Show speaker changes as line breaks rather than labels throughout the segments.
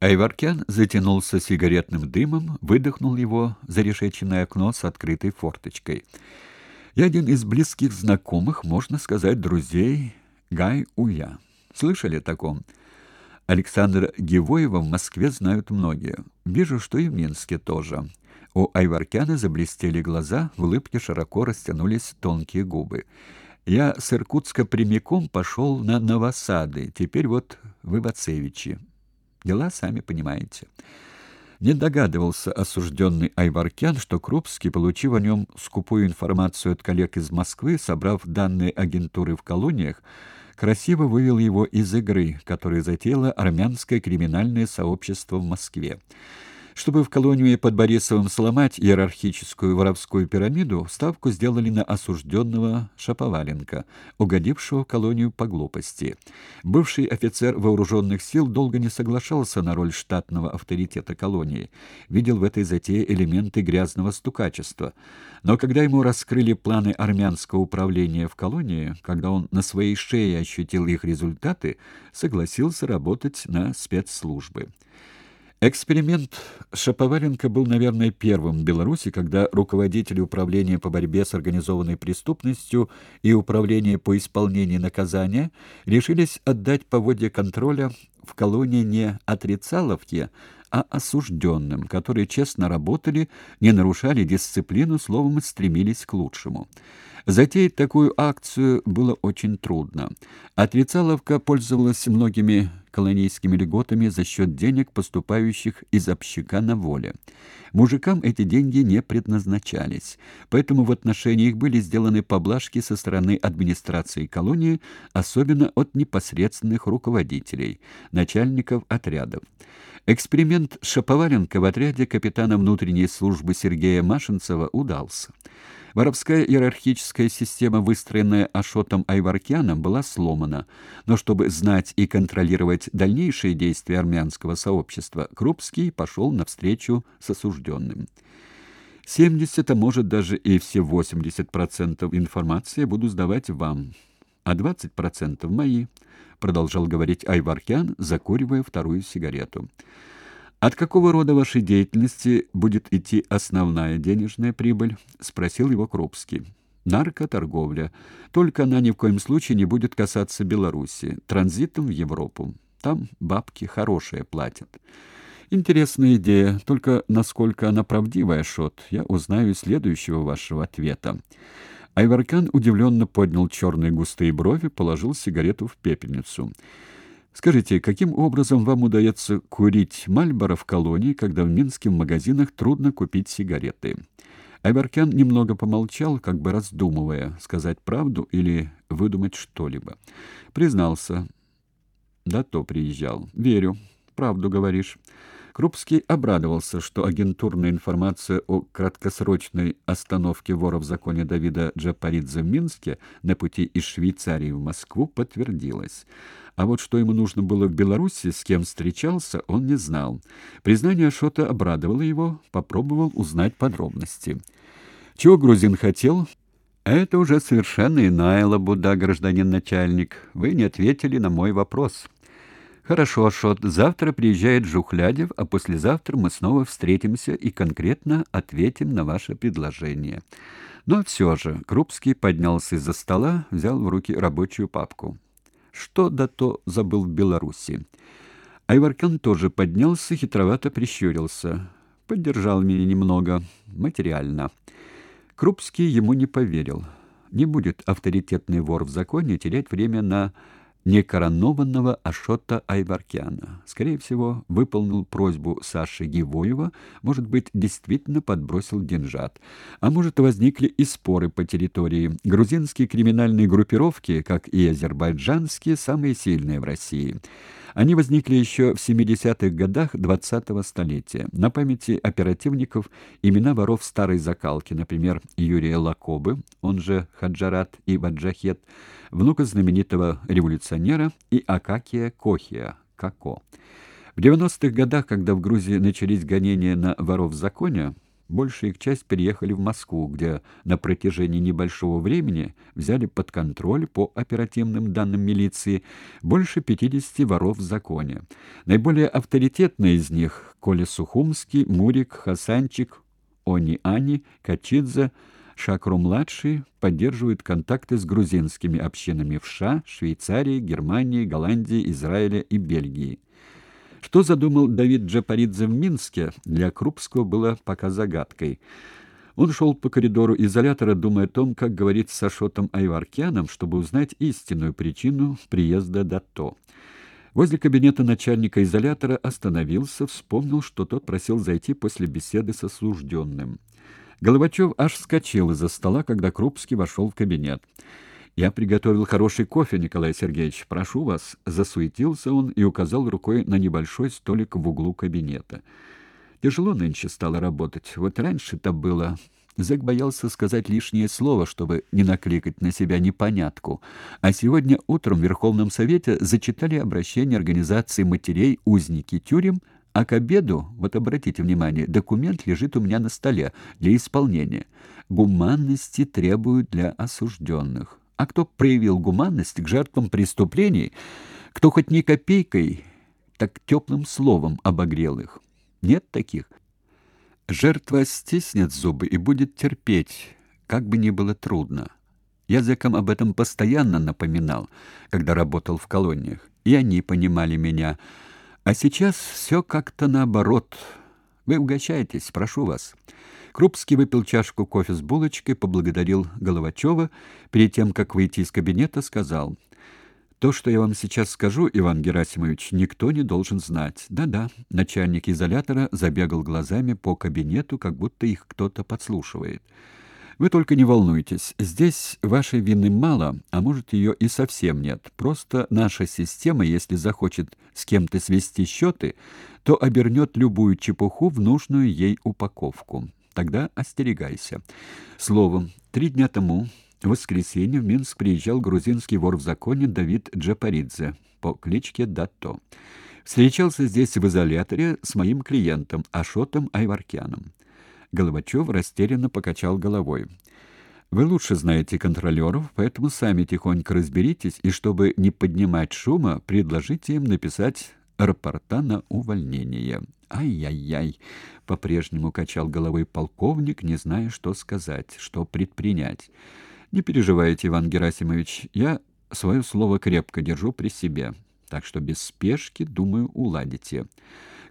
Айваркян затянулся сигаретным дымом, выдохнул его за решеченное окно с открытой форточкой. Я один из близких знакомых, можно сказать, друзей Гай Уя. Слышали о таком? Александра Гевоева в Москве знают многие. Вижу, что и в Минске тоже. У Айваркяна заблестели глаза, в улыбке широко растянулись тонкие губы. Я с Иркутска прямиком пошел на Новосады, теперь вот в Ивацевичи. Дела сами понимаете. Не догадывался осужденный Айваркян, что Крупский, получив о нем скупую информацию от коллег из Москвы, собрав данные агентуры в колониях, красиво вывел его из игры, которую затеяло армянское криминальное сообщество в Москве. Чтобы в колонии под Борисовым сломать иерархическую воровскую пирамиду, ставку сделали на осужденного Шаповаленко, угодившего в колонию по глупости. Бывший офицер вооруженных сил долго не соглашался на роль штатного авторитета колонии, видел в этой затее элементы грязного стукачества. Но когда ему раскрыли планы армянского управления в колонии, когда он на своей шее ощутил их результаты, согласился работать на спецслужбы. Эксперимент Шаповаленко был, наверное, первым в Беларуси, когда руководители управления по борьбе с организованной преступностью и управления по исполнению наказания решились отдать поводья контроля в колонии не отрицаловке, а осужденным, которые честно работали, не нарушали дисциплину, словом, стремились к лучшему. Затеять такую акцию было очень трудно. Отрицаловка пользовалась многими колонийскими льготами за счет денег, поступающих из общака на воле. Мужикам эти деньги не предназначались, поэтому в отношении их были сделаны поблажки со стороны администрации колонии, особенно от непосредственных руководителей, начальников отрядов. Эксперимент Шаповаленко в отряде капитана внутренней службы Сергея Машинцева удался. Воровская иерархическая система, выстроенная Ашотом Айваркяном, была сломана, но чтобы знать и контролировать дальнейшие действия армянского сообщества, Крупский пошел навстречу с осужденным. 70, а может даже и все 80% информации буду сдавать вам, а 20% мои, продолжал говорить Айваркян, закуривая вторую сигарету. От какого рода вашей деятельности будет идти основная денежная прибыль? спросил его Крупский. Наркоторговля. Только она ни в коем случае не будет касаться Беларуси. Транзитом в Европу. Там бабки хорошие платят. Интересная идея, только насколько она правдивая, Шот, я узнаю из следующего вашего ответа. Айваркан удивленно поднял черные густые брови, положил сигарету в пепельницу. Скажите, каким образом вам удается курить Мальборо в колонии, когда в минских магазинах трудно купить сигареты? Айваркян немного помолчал, как бы раздумывая, сказать правду или выдумать что-либо. Признался. Да то приезжал. Верю. Правду говоришь. Крупский обрадовался, что агентурная информация о краткосрочной остановке вора в законе Давида Джапаридзе в Минске на пути из Швейцарии в Москву подтвердилась. А вот что ему нужно было в Беларуси, с кем встречался, он не знал. Признание Ашота обрадовало его, попробовал узнать подробности. Чего грузин хотел? Это уже совершенно иная лабуда, гражданин начальник. Вы не ответили на мой вопрос. Хорошо, Ашот, завтра приезжает Жухлядев, а послезавтра мы снова встретимся и конкретно ответим на ваше предложение. Но все же Крупский поднялся из-за стола, взял в руки рабочую папку. Что да то забыл в Беларуси. Айваркан тоже поднялся, хитровато прищурился. Поддержал меня немного, материально. Крупский ему не поверил. Не будет авторитетный вор в законе терять время на некоронованного Ашота Айваркяна. Скорее всего, выполнил просьбу Саши Гивоева, может быть, действительно подбросил деньжат. А может, возникли и споры по территории. Грузинские криминальные группировки, как и азербайджанские, самые сильные в России. Они возникли еще в 70-х годах 20-го столетия. На памяти оперативников имена воров старой закалки, например, Юрия Лакобы, он же Хаджарат и Ваджахет, внука знаменитого революционера, и Акакия Кохия, Како. В 90-х годах, когда в Грузии начались гонения на воров в законе, Большая их часть переехали в Москву, где на протяжении небольшого времени взяли под контроль по оперативным данным милиции больше 50 воров в законе. Наиболее авторитетные из них Коля Сухумский, Мурик, Хасанчик, Они Ани, Качидзе, Шакру-младший поддерживают контакты с грузинскими общинами в США, Швейцарии, Германии, Голландии, Израиле и Бельгии. Что задумал Давид Джапаридзе в Минске, для Крупского было пока загадкой. Он шел по коридору изолятора, думая о том, как говорить с Ашотом Айваркяном, чтобы узнать истинную причину приезда Дато. Возле кабинета начальника изолятора остановился, вспомнил, что тот просил зайти после беседы с осужденным. Головачев аж вскочил из-за стола, когда Крупский вошел в кабинет. «Я приготовил хороший кофе, Николай Сергеевич. Прошу вас». Засуетился он и указал рукой на небольшой столик в углу кабинета. Тяжело нынче стало работать. Вот раньше-то было... Зэк боялся сказать лишнее слово, чтобы не накликать на себя непонятку. А сегодня утром в Верховном Совете зачитали обращение организации матерей узники тюрем, а к обеду, вот обратите внимание, документ лежит у меня на столе для исполнения. Гуманности требуют для осужденных. А кто проявил гуманность к жертвам преступлений, кто хоть не копейкой, так теплым словом обогрел их? Нет таких. Жертва стиснет зубы и будет терпеть, как бы ни было трудно. Я зэкам об этом постоянно напоминал, когда работал в колониях, и они понимали меня. А сейчас все как-то наоборот. Вы угощайтесь, прошу вас. Крупский выпил чашку кофе с булочкой, поблагодарил Головачева, перед тем, как выйти из кабинета, сказал: "То, что я вам сейчас скажу, Иван Герасимович, никто не должен знать". Да-да, начальник изолятора забегал глазами по кабинету, как будто их кто-то подслушивает. Вы только не волнуйтесь. Здесь вашей вины мало, а может ее и совсем нет. Просто наша система, если захочет с кем-то свести счеты, то обернет любую чепуху в нужную ей упаковку. Тогда остерегайся. Словом, три дня тому, в воскресенье, в Минск приезжал грузинский вор в законе Давид Джапаридзе по кличке Дато. Встречался здесь в изоляторе с моим клиентом Ашотом Айваркяном. Головачев растерянно покачал головой. Вы лучше знаете контролеров, поэтому сами тихонько разберитесь и чтобы не поднимать шума, предложите им написать рапорта на увольнение. Ай-яй-яй, по-прежнему качал головой полковник, не зная, что сказать, что предпринять. Не переживайте, Иван Герасимович, я свое слово крепко держу при себе, так что без спешки, думаю, уладите.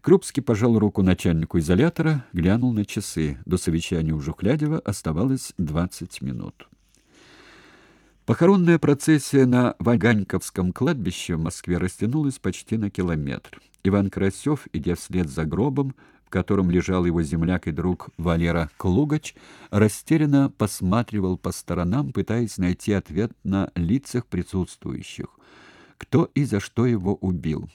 Крупский пожал руку начальнику изолятора, глянул на часы. До совещания у Жухлядева оставалось двадцать минут. Похоронная процессия на Ваганьковском кладбище в Москве растянулась почти на километр. Иван Карасев, идя вслед за гробом, в котором лежал его земляк и друг Валера Клугач, растерянно посматривал по сторонам, пытаясь найти ответ на лицах присутствующих. Кто и за что его убил?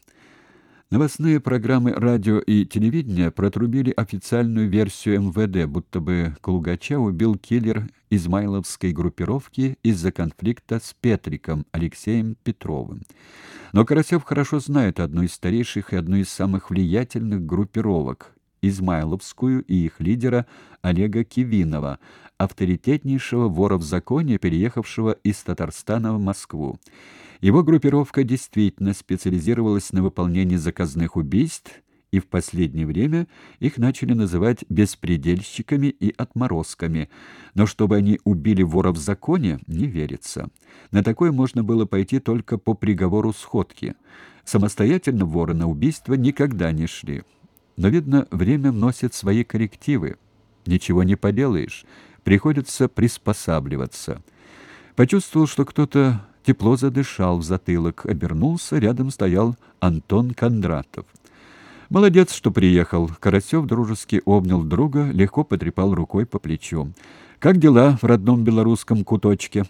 Новостные программы радио и телевидения протрубили официальную версию МВД, будто бы Клугача убил киллер измайловской группировки из-за конфликта с Петриком Алексеем Петровым. Но Карасев хорошо знает одну из старейших и одну из самых влиятельных группировок Измайловскую и их лидера Олега Кивинова, авторитетнейшего вора в законе, переехавшего из Татарстана в Москву. Его группировка действительно специализировалась на выполнении заказных убийств, и в последнее время их начали называть беспредельщиками и отморозками. Но чтобы они убили вора в законе, не верится. На такое можно было пойти только по приговору сходки. Самостоятельно воры на убийство никогда не шли. Но, видно, время вносит свои коррективы. Ничего не поделаешь, приходится приспосабливаться. Почувствовал, что кто-то тепло задышал в затылок, обернулся, рядом стоял Антон Кондратов. Молодец, что приехал. Карасев дружески обнял друга, легко потрепал рукой по плечу. Как дела в родном белорусском куточке?